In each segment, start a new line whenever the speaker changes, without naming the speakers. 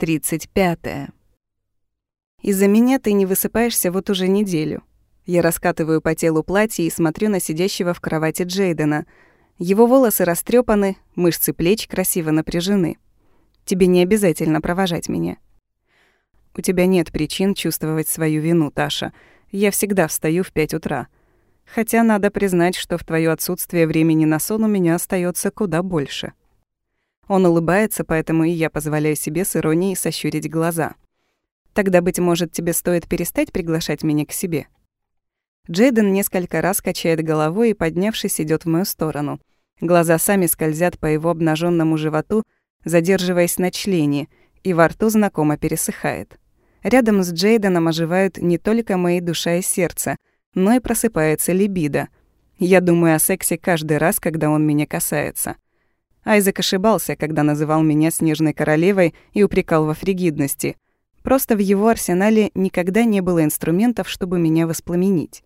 35. Из-за меня ты не высыпаешься вот уже неделю. Я раскатываю по телу платье и смотрю на сидящего в кровати Джейдена. Его волосы растрепаны, мышцы плеч красиво напряжены. Тебе не обязательно провожать меня. У тебя нет причин чувствовать свою вину, Таша. Я всегда встаю в пять утра. Хотя надо признать, что в твое отсутствие времени на сон у меня остается куда больше. Он улыбается, поэтому и я позволяю себе с иронией сощурить глаза. Тогда, быть может, тебе стоит перестать приглашать меня к себе. Джейден несколько раз качает головой и, поднявшись, идет в мою сторону. Глаза сами скользят по его обнаженному животу, задерживаясь на члене, и во рту знакомо пересыхает. Рядом с Джейденом оживают не только мои душа и сердце, но и просыпается либидо. Я думаю о сексе каждый раз, когда он меня касается. Айзек ошибался, когда называл меня «снежной королевой» и упрекал во фригидности. Просто в его арсенале никогда не было инструментов, чтобы меня воспламенить.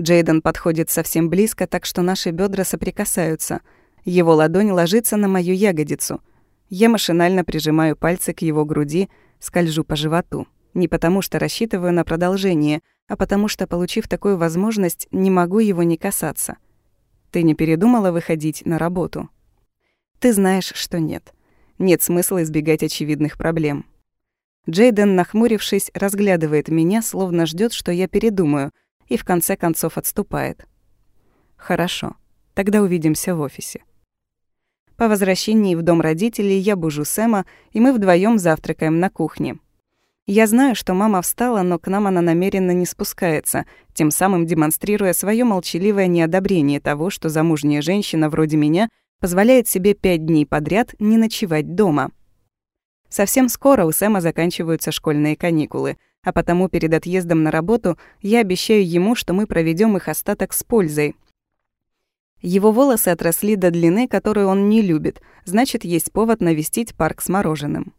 Джейден подходит совсем близко, так что наши бедра соприкасаются. Его ладонь ложится на мою ягодицу. Я машинально прижимаю пальцы к его груди, скольжу по животу. Не потому что рассчитываю на продолжение, а потому что, получив такую возможность, не могу его не касаться. Ты не передумала выходить на работу? Ты знаешь, что нет. Нет смысла избегать очевидных проблем. Джейден, нахмурившись, разглядывает меня, словно ждет, что я передумаю, и в конце концов отступает. Хорошо, тогда увидимся в офисе. По возвращении в дом родителей я бужу Сэма, и мы вдвоем завтракаем на кухне. Я знаю, что мама встала, но к нам она намеренно не спускается, тем самым демонстрируя свое молчаливое неодобрение того, что замужняя женщина вроде меня — позволяет себе пять дней подряд не ночевать дома. Совсем скоро у Сэма заканчиваются школьные каникулы, а потому перед отъездом на работу я обещаю ему, что мы проведем их остаток с пользой. Его волосы отросли до длины, которую он не любит, значит, есть повод навестить парк с мороженым.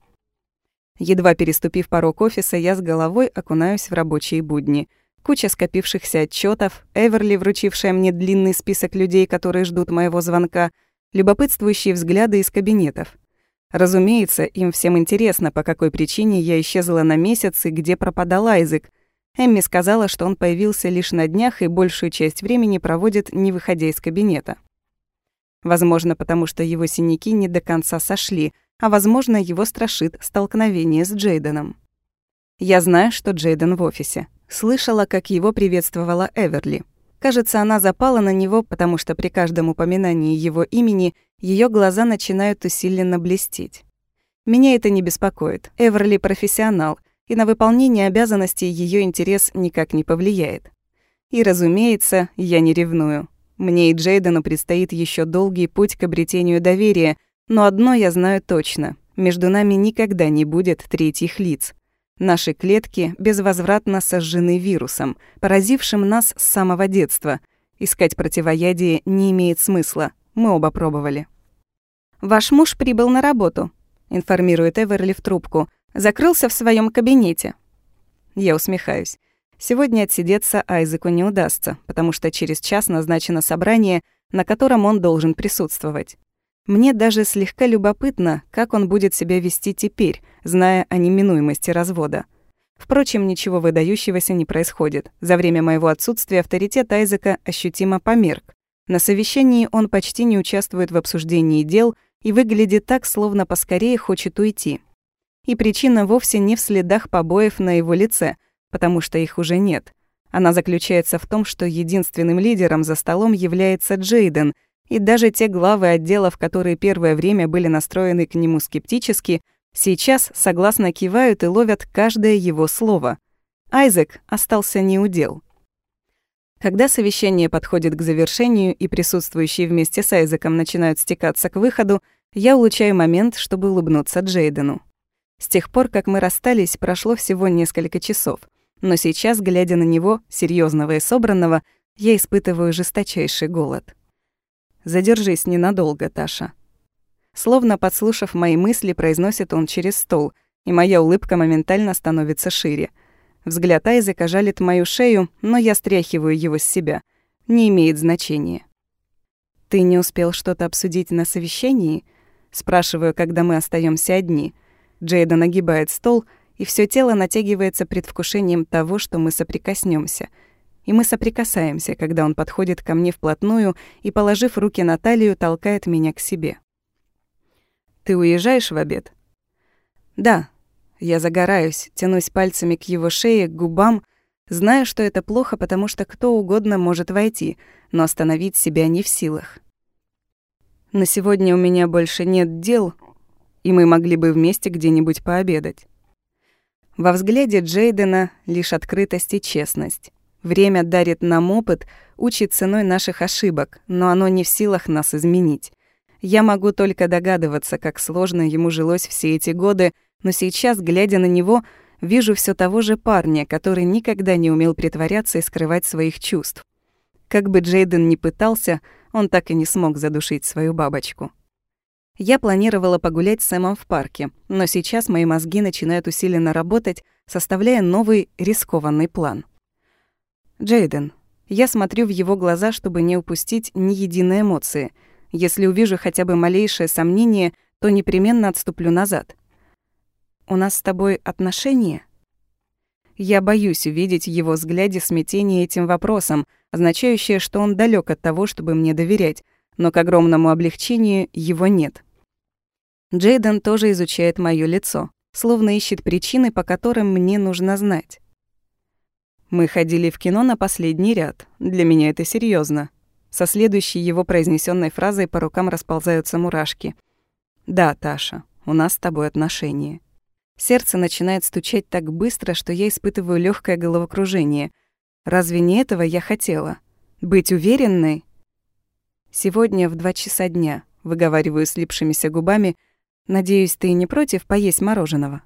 Едва переступив порог офиса, я с головой окунаюсь в рабочие будни. Куча скопившихся отчетов, Эверли, вручившая мне длинный список людей, которые ждут моего звонка — любопытствующие взгляды из кабинетов. Разумеется, им всем интересно, по какой причине я исчезла на месяц и где пропадал Айзек. Эмми сказала, что он появился лишь на днях и большую часть времени проводит, не выходя из кабинета. Возможно, потому что его синяки не до конца сошли, а возможно, его страшит столкновение с Джейденом. Я знаю, что Джейден в офисе. Слышала, как его приветствовала Эверли. Кажется, она запала на него, потому что при каждом упоминании его имени ее глаза начинают усиленно блестеть. Меня это не беспокоит. Эверли профессионал, и на выполнение обязанностей ее интерес никак не повлияет. И, разумеется, я не ревную. Мне и Джейдену предстоит еще долгий путь к обретению доверия, но одно я знаю точно. Между нами никогда не будет третьих лиц. Наши клетки безвозвратно сожжены вирусом, поразившим нас с самого детства. Искать противоядие не имеет смысла. Мы оба пробовали. «Ваш муж прибыл на работу», — информирует Эверли в трубку. «Закрылся в своем кабинете». Я усмехаюсь. Сегодня отсидеться Айзеку не удастся, потому что через час назначено собрание, на котором он должен присутствовать. Мне даже слегка любопытно, как он будет себя вести теперь, зная о неминуемости развода. Впрочем, ничего выдающегося не происходит. За время моего отсутствия авторитет Айзека ощутимо померк. На совещании он почти не участвует в обсуждении дел и выглядит так, словно поскорее хочет уйти. И причина вовсе не в следах побоев на его лице, потому что их уже нет. Она заключается в том, что единственным лидером за столом является Джейден, и даже те главы отделов, которые первое время были настроены к нему скептически, сейчас согласно кивают и ловят каждое его слово. Айзек остался неудел. Когда совещание подходит к завершению и присутствующие вместе с Айзеком начинают стекаться к выходу, я улучшаю момент, чтобы улыбнуться Джейдену. С тех пор, как мы расстались, прошло всего несколько часов, но сейчас, глядя на него, серьезного и собранного, я испытываю жесточайший голод. Задержись ненадолго, Таша». Словно подслушав мои мысли, произносит он через стол, и моя улыбка моментально становится шире. Взгляд Айзека жалит мою шею, но я стряхиваю его с себя. Не имеет значения. «Ты не успел что-то обсудить на совещании?» Спрашиваю, когда мы остаемся одни. Джейда нагибает стол, и все тело натягивается предвкушением того, что мы соприкоснемся. И мы соприкасаемся, когда он подходит ко мне вплотную и, положив руки на талию, толкает меня к себе. «Ты уезжаешь в обед?» «Да». Я загораюсь, тянусь пальцами к его шее, к губам, знаю, что это плохо, потому что кто угодно может войти, но остановить себя не в силах. На сегодня у меня больше нет дел, и мы могли бы вместе где-нибудь пообедать. Во взгляде Джейдена лишь открытость и честность. Время дарит нам опыт, учит ценой наших ошибок, но оно не в силах нас изменить. Я могу только догадываться, как сложно ему жилось все эти годы, но сейчас, глядя на него, вижу все того же парня, который никогда не умел притворяться и скрывать своих чувств. Как бы Джейден ни пытался, он так и не смог задушить свою бабочку. Я планировала погулять с Сэмом в парке, но сейчас мои мозги начинают усиленно работать, составляя новый рискованный план. Джейден. Я смотрю в его глаза, чтобы не упустить ни единой эмоции. Если увижу хотя бы малейшее сомнение, то непременно отступлю назад. «У нас с тобой отношения?» Я боюсь увидеть его взгляде смятение этим вопросом, означающее, что он далек от того, чтобы мне доверять, но к огромному облегчению его нет. Джейден тоже изучает моё лицо, словно ищет причины, по которым мне нужно знать. Мы ходили в кино на последний ряд. Для меня это серьезно. Со следующей его произнесенной фразой по рукам расползаются мурашки. «Да, Таша, у нас с тобой отношения». Сердце начинает стучать так быстро, что я испытываю легкое головокружение. Разве не этого я хотела? Быть уверенной? Сегодня в два часа дня, выговариваю слипшимися губами, надеюсь, ты не против поесть мороженого?